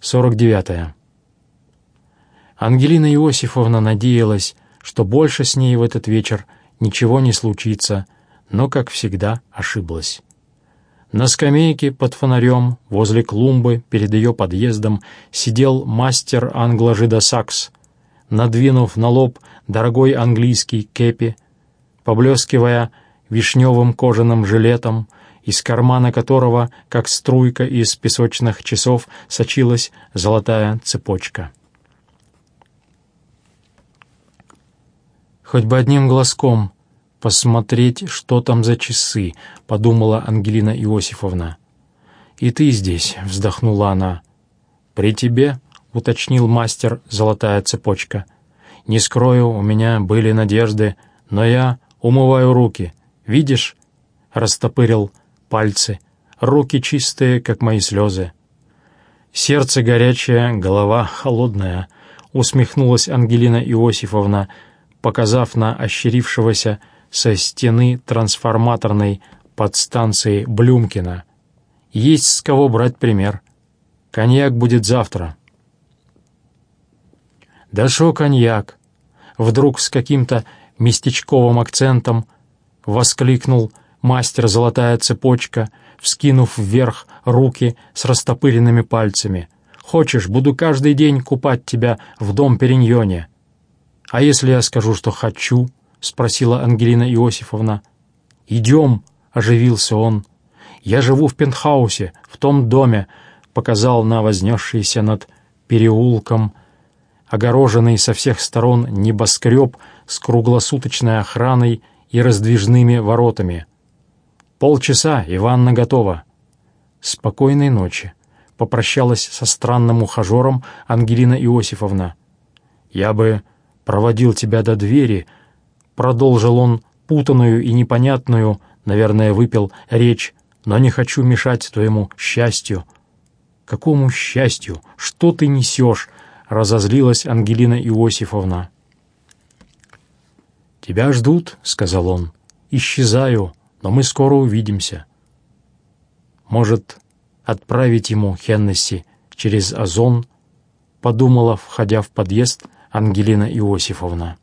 49. Ангелина Иосифовна надеялась, что больше с ней в этот вечер ничего не случится, но, как всегда, ошиблась. На скамейке под фонарем возле клумбы перед ее подъездом сидел мастер англо-жида Сакс, надвинув на лоб дорогой английский кепи, поблескивая вишневым кожаным жилетом, из кармана которого, как струйка из песочных часов, сочилась золотая цепочка. «Хоть бы одним глазком посмотреть, что там за часы», — подумала Ангелина Иосифовна. «И ты здесь», — вздохнула она. «При тебе», — уточнил мастер «Золотая цепочка». «Не скрою, у меня были надежды, но я умываю руки. Видишь?» — растопырил пальцы. «Руки чистые, как мои слезы». «Сердце горячее, голова холодная», — усмехнулась Ангелина Иосифовна, — показав на ощерившегося со стены трансформаторной подстанции Блюмкина. «Есть с кого брать пример. Коньяк будет завтра». «Да шо коньяк?» Вдруг с каким-то местечковым акцентом воскликнул мастер «Золотая цепочка», вскинув вверх руки с растопыренными пальцами. «Хочешь, буду каждый день купать тебя в дом Периньоне. «А если я скажу, что хочу?» — спросила Ангелина Иосифовна. «Идем», — оживился он. «Я живу в пентхаусе, в том доме», — показал на вознесшийся над переулком, огороженный со всех сторон небоскреб с круглосуточной охраной и раздвижными воротами. «Полчаса, и ванна готова». «Спокойной ночи», — попрощалась со странным ухажером Ангелина Иосифовна. «Я бы проводил тебя до двери», — продолжил он путанную и непонятную, наверное, выпил речь, «но не хочу мешать твоему счастью». «Какому счастью? Что ты несешь?» — разозлилась Ангелина Иосифовна. «Тебя ждут», — сказал он. «Исчезаю, но мы скоро увидимся». «Может, отправить ему Хеннесси через Озон?» — подумала, входя в подъезд — Ангелина Иосифовна.